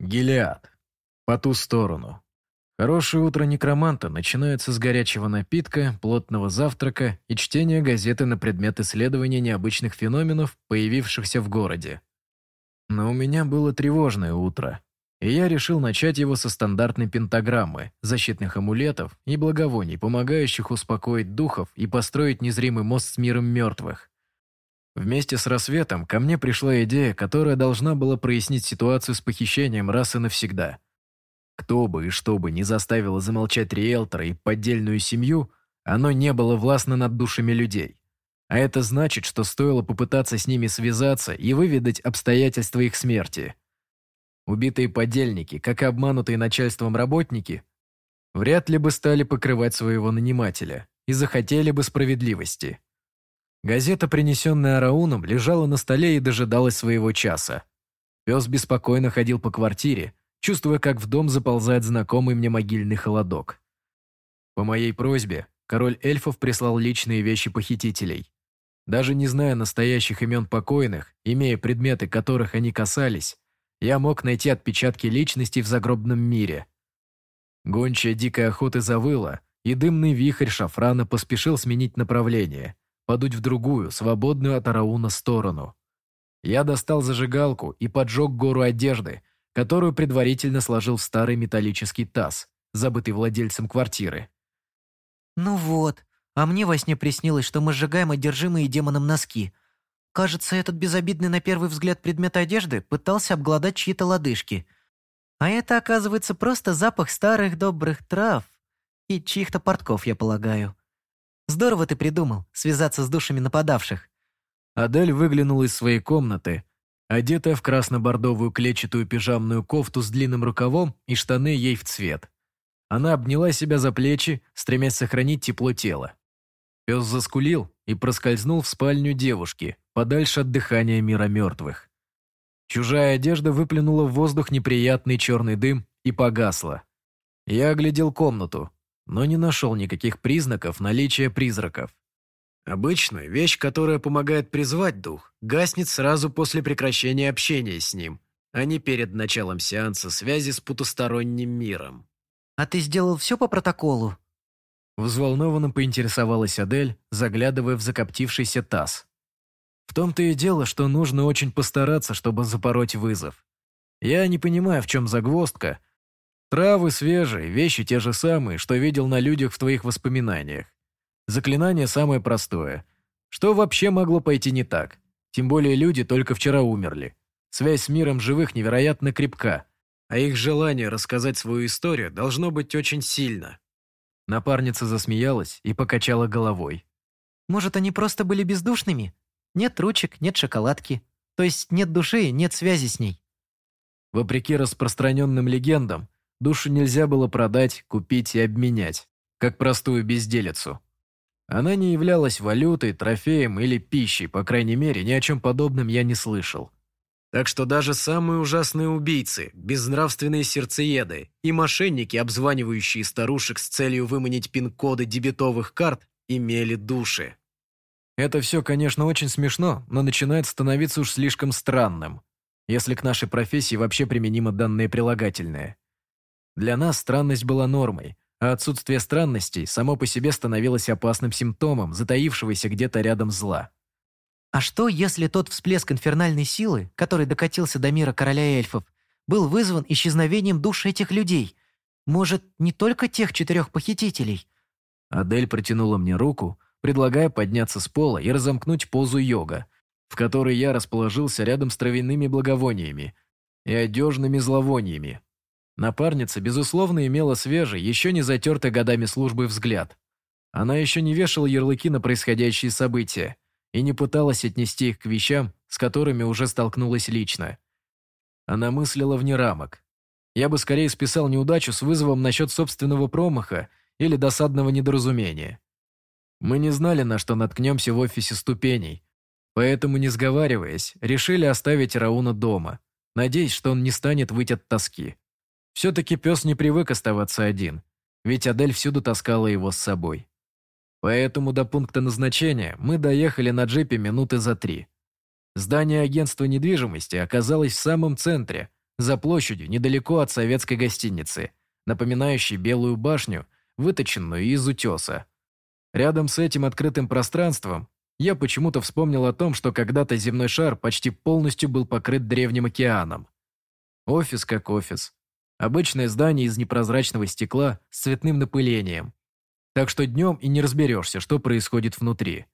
Гелиад. По ту сторону. Хорошее утро некроманта начинается с горячего напитка, плотного завтрака и чтения газеты на предмет исследования необычных феноменов, появившихся в городе. Но у меня было тревожное утро, и я решил начать его со стандартной пентаграммы, защитных амулетов и благовоний, помогающих успокоить духов и построить незримый мост с миром мертвых. Вместе с рассветом ко мне пришла идея, которая должна была прояснить ситуацию с похищением раз и навсегда – кто бы и что бы не заставило замолчать риэлтора и поддельную семью, оно не было властно над душами людей. А это значит, что стоило попытаться с ними связаться и выведать обстоятельства их смерти. Убитые подельники, как и обманутые начальством работники, вряд ли бы стали покрывать своего нанимателя и захотели бы справедливости. Газета, принесенная Рауном, лежала на столе и дожидалась своего часа. Пес беспокойно ходил по квартире, чувствуя, как в дом заползает знакомый мне могильный холодок. По моей просьбе, король эльфов прислал личные вещи похитителей. Даже не зная настоящих имен покойных, имея предметы, которых они касались, я мог найти отпечатки личности в загробном мире. Гончая дикой охоты завыла, и дымный вихрь шафрана поспешил сменить направление, подуть в другую, свободную от Арауна сторону. Я достал зажигалку и поджег гору одежды, которую предварительно сложил в старый металлический таз, забытый владельцем квартиры. «Ну вот, а мне во сне приснилось, что мы сжигаем одержимые демоном носки. Кажется, этот безобидный на первый взгляд предмет одежды пытался обглодать чьи-то лодыжки. А это, оказывается, просто запах старых добрых трав и чьих-то портков, я полагаю. Здорово ты придумал, связаться с душами нападавших». Адель выглянула из своей комнаты, одетая в красно-бордовую клетчатую пижамную кофту с длинным рукавом и штаны ей в цвет. Она обняла себя за плечи, стремясь сохранить тепло тела. Пес заскулил и проскользнул в спальню девушки, подальше от дыхания мира мертвых. Чужая одежда выплюнула в воздух неприятный черный дым и погасла. Я оглядел комнату, но не нашел никаких признаков наличия призраков. Обычно вещь, которая помогает призвать дух, гаснет сразу после прекращения общения с ним, а не перед началом сеанса связи с потусторонним миром. «А ты сделал все по протоколу?» Взволнованно поинтересовалась Адель, заглядывая в закоптившийся таз. В том-то и дело, что нужно очень постараться, чтобы запороть вызов. Я не понимаю, в чем загвоздка. Травы свежие, вещи те же самые, что видел на людях в твоих воспоминаниях. Заклинание самое простое. Что вообще могло пойти не так? Тем более люди только вчера умерли. Связь с миром живых невероятно крепка, а их желание рассказать свою историю должно быть очень сильно. Напарница засмеялась и покачала головой. «Может, они просто были бездушными? Нет ручек, нет шоколадки. То есть нет души, нет связи с ней». Вопреки распространенным легендам, душу нельзя было продать, купить и обменять, как простую безделицу. Она не являлась валютой, трофеем или пищей, по крайней мере, ни о чем подобном я не слышал. Так что даже самые ужасные убийцы, безнравственные сердцееды и мошенники, обзванивающие старушек с целью выманить пин-коды дебетовых карт, имели души. Это все, конечно, очень смешно, но начинает становиться уж слишком странным, если к нашей профессии вообще применимо данное прилагательное. Для нас странность была нормой, а отсутствие странностей само по себе становилось опасным симптомом затаившегося где-то рядом зла. А что, если тот всплеск инфернальной силы, который докатился до мира короля эльфов, был вызван исчезновением душ этих людей? Может, не только тех четырех похитителей? Адель протянула мне руку, предлагая подняться с пола и разомкнуть позу йога, в которой я расположился рядом с травяными благовониями и одежными зловониями, Напарница, безусловно, имела свежий, еще не затертый годами службы взгляд. Она еще не вешала ярлыки на происходящие события и не пыталась отнести их к вещам, с которыми уже столкнулась лично. Она мыслила вне рамок. Я бы скорее списал неудачу с вызовом насчет собственного промаха или досадного недоразумения. Мы не знали, на что наткнемся в офисе ступеней, поэтому, не сговариваясь, решили оставить Рауна дома, надеясь, что он не станет выть от тоски. Все-таки пес не привык оставаться один, ведь Адель всюду таскала его с собой. Поэтому до пункта назначения мы доехали на джипе минуты за три. Здание агентства недвижимости оказалось в самом центре, за площадью недалеко от советской гостиницы, напоминающей белую башню, выточенную из утеса. Рядом с этим открытым пространством я почему-то вспомнил о том, что когда-то земной шар почти полностью был покрыт древним океаном. Офис как офис. Обычное здание из непрозрачного стекла с цветным напылением. Так что днем и не разберешься, что происходит внутри.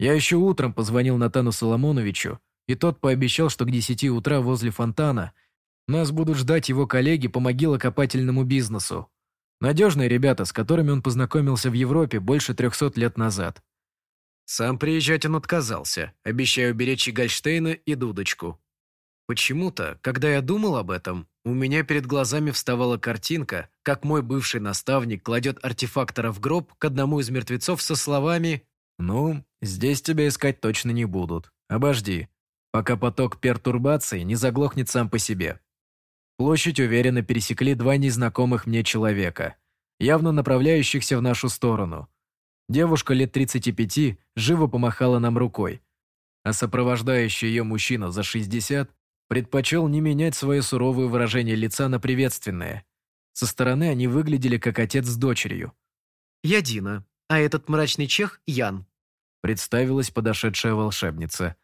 Я еще утром позвонил Натану Соломоновичу, и тот пообещал, что к 10 утра возле фонтана нас будут ждать его коллеги по могилокопательному бизнесу. Надежные ребята, с которыми он познакомился в Европе больше 300 лет назад. Сам приезжать он отказался, обещая уберечь и Гольштейна, и Дудочку. Почему-то, когда я думал об этом, у меня перед глазами вставала картинка, как мой бывший наставник кладет артефактора в гроб к одному из мертвецов со словами «Ну, здесь тебя искать точно не будут. Обожди, пока поток пертурбации не заглохнет сам по себе». Площадь уверенно пересекли два незнакомых мне человека, явно направляющихся в нашу сторону. Девушка лет 35 живо помахала нам рукой, а сопровождающий ее мужчина за 60 предпочел не менять свое суровое выражение лица на приветственное. Со стороны они выглядели как отец с дочерью. «Я Дина, а этот мрачный чех – Ян», – представилась подошедшая волшебница.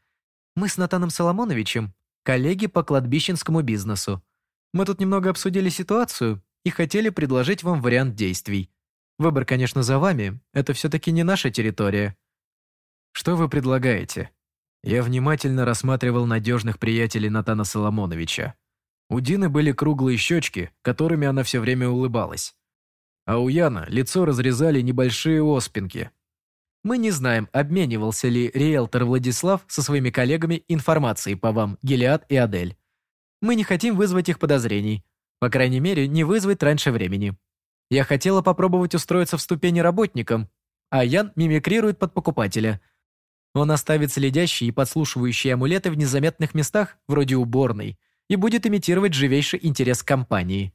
«Мы с Натаном Соломоновичем – коллеги по кладбищенскому бизнесу. Мы тут немного обсудили ситуацию и хотели предложить вам вариант действий. Выбор, конечно, за вами, это все-таки не наша территория». «Что вы предлагаете?» Я внимательно рассматривал надежных приятелей Натана Соломоновича. У Дины были круглые щечки, которыми она все время улыбалась. А у Яна лицо разрезали небольшие оспинки. Мы не знаем, обменивался ли риэлтор Владислав со своими коллегами информацией по вам, Гелиад и Адель. Мы не хотим вызвать их подозрений. По крайней мере, не вызвать раньше времени. Я хотела попробовать устроиться в ступени работником, а Ян мимикрирует под покупателя – он оставит следящие и подслушивающие амулеты в незаметных местах, вроде уборной, и будет имитировать живейший интерес компании.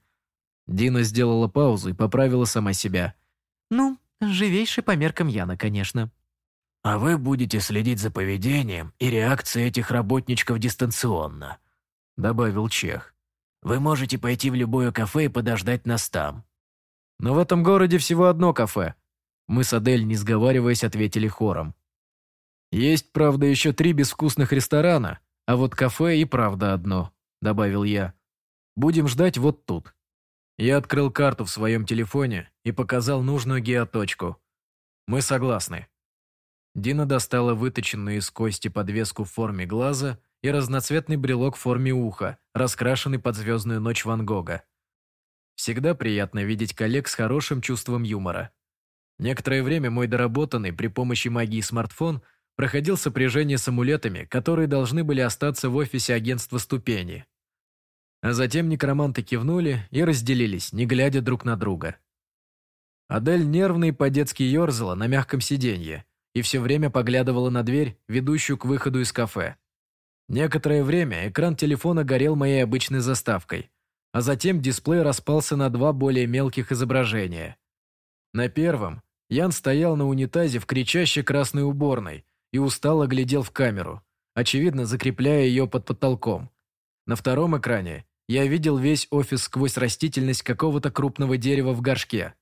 Дина сделала паузу и поправила сама себя. «Ну, живейший по меркам Яна, конечно». «А вы будете следить за поведением и реакцией этих работничков дистанционно», добавил Чех. «Вы можете пойти в любое кафе и подождать нас там». «Но в этом городе всего одно кафе». Мы с Адель, не сговариваясь, ответили хором. «Есть, правда, еще три безвкусных ресторана, а вот кафе и правда одно», – добавил я. «Будем ждать вот тут». Я открыл карту в своем телефоне и показал нужную геоточку. «Мы согласны». Дина достала выточенную из кости подвеску в форме глаза и разноцветный брелок в форме уха, раскрашенный под звездную ночь Ван Гога. Всегда приятно видеть коллег с хорошим чувством юмора. Некоторое время мой доработанный при помощи магии смартфон проходил сопряжение с амулетами, которые должны были остаться в офисе агентства «Ступени». А затем некроманты кивнули и разделились, не глядя друг на друга. Адель нервно и по-детски ерзала на мягком сиденье и все время поглядывала на дверь, ведущую к выходу из кафе. Некоторое время экран телефона горел моей обычной заставкой, а затем дисплей распался на два более мелких изображения. На первом Ян стоял на унитазе в кричащей красной уборной, и устало глядел в камеру, очевидно закрепляя ее под потолком. На втором экране я видел весь офис сквозь растительность какого-то крупного дерева в горшке.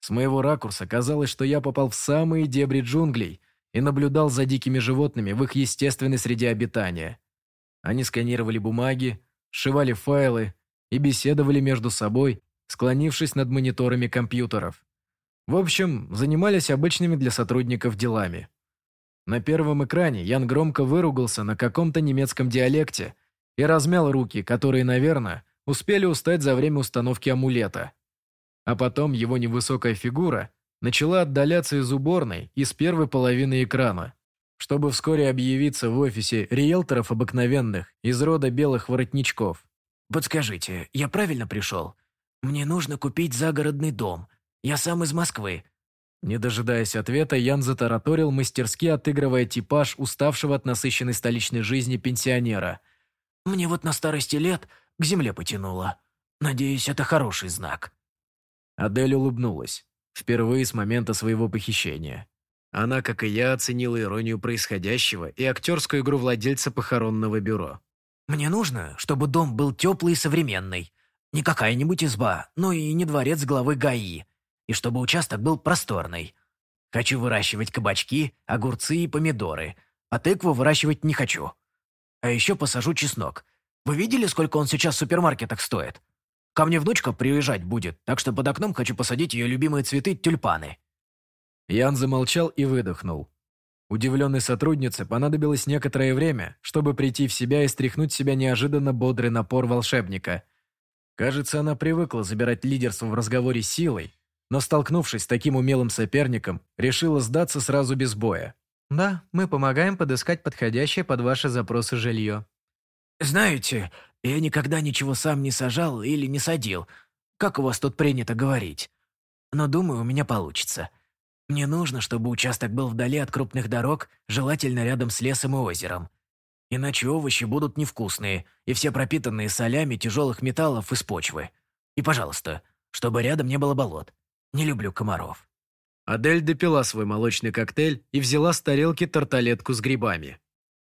С моего ракурса казалось, что я попал в самые дебри джунглей и наблюдал за дикими животными в их естественной среде обитания. Они сканировали бумаги, сшивали файлы и беседовали между собой, склонившись над мониторами компьютеров. В общем, занимались обычными для сотрудников делами. На первом экране Ян громко выругался на каком-то немецком диалекте и размял руки, которые, наверное, успели устать за время установки амулета. А потом его невысокая фигура начала отдаляться из уборной из первой половины экрана, чтобы вскоре объявиться в офисе риэлторов обыкновенных из рода белых воротничков. «Подскажите, я правильно пришел? Мне нужно купить загородный дом. Я сам из Москвы. Не дожидаясь ответа, Ян затараторил, мастерски отыгрывая типаж уставшего от насыщенной столичной жизни пенсионера. «Мне вот на старости лет к земле потянуло. Надеюсь, это хороший знак». Адель улыбнулась. Впервые с момента своего похищения. Она, как и я, оценила иронию происходящего и актерскую игру владельца похоронного бюро. Мне нужно, чтобы дом был теплый и современный. Не какая-нибудь изба, но и не дворец главы ГАИ. И чтобы участок был просторный. Хочу выращивать кабачки, огурцы и помидоры. А тыкву выращивать не хочу. А еще посажу чеснок. Вы видели, сколько он сейчас в супермаркетах стоит? Ко мне внучка приезжать будет, так что под окном хочу посадить ее любимые цветы тюльпаны». Ян замолчал и выдохнул. Удивленной сотруднице понадобилось некоторое время, чтобы прийти в себя и стряхнуть себя неожиданно бодрый напор волшебника. Кажется, она привыкла забирать лидерство в разговоре силой, но, столкнувшись с таким умелым соперником, решила сдаться сразу без боя. «Да, мы помогаем подыскать подходящее под ваши запросы жилье». «Знаете, я никогда ничего сам не сажал или не садил, как у вас тут принято говорить. Но думаю, у меня получится. Мне нужно, чтобы участок был вдали от крупных дорог, желательно рядом с лесом и озером. Иначе овощи будут невкусные и все пропитанные солями тяжелых металлов из почвы. И, пожалуйста, чтобы рядом не было болот. Не люблю комаров». Адель допила свой молочный коктейль и взяла с тарелки тарталетку с грибами.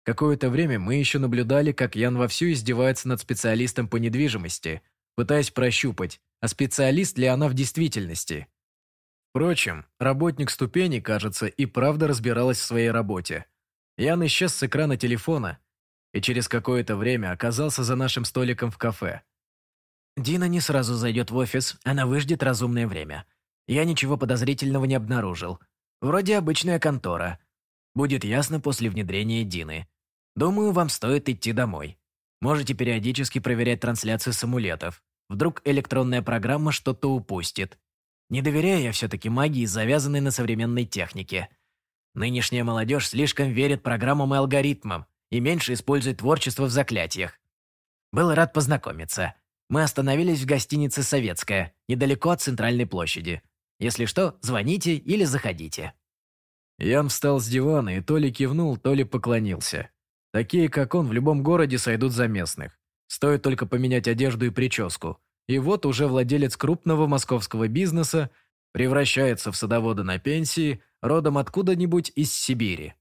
Какое-то время мы еще наблюдали, как Ян вовсю издевается над специалистом по недвижимости, пытаясь прощупать, а специалист ли она в действительности. Впрочем, работник ступени, кажется, и правда разбиралась в своей работе. Ян исчез с экрана телефона и через какое-то время оказался за нашим столиком в кафе. Дина не сразу зайдет в офис, она выждет разумное время. Я ничего подозрительного не обнаружил. Вроде обычная контора. Будет ясно после внедрения Дины. Думаю, вам стоит идти домой. Можете периодически проверять трансляцию с амулетов. Вдруг электронная программа что-то упустит. Не доверяю я все-таки магии, завязанной на современной технике. Нынешняя молодежь слишком верит программам и алгоритмам и меньше использует творчество в заклятиях. Был рад познакомиться. Мы остановились в гостинице «Советская», недалеко от центральной площади. Если что, звоните или заходите. Ян встал с дивана и то ли кивнул, то ли поклонился. Такие, как он, в любом городе сойдут за местных. Стоит только поменять одежду и прическу. И вот уже владелец крупного московского бизнеса превращается в садовода на пенсии, родом откуда-нибудь из Сибири.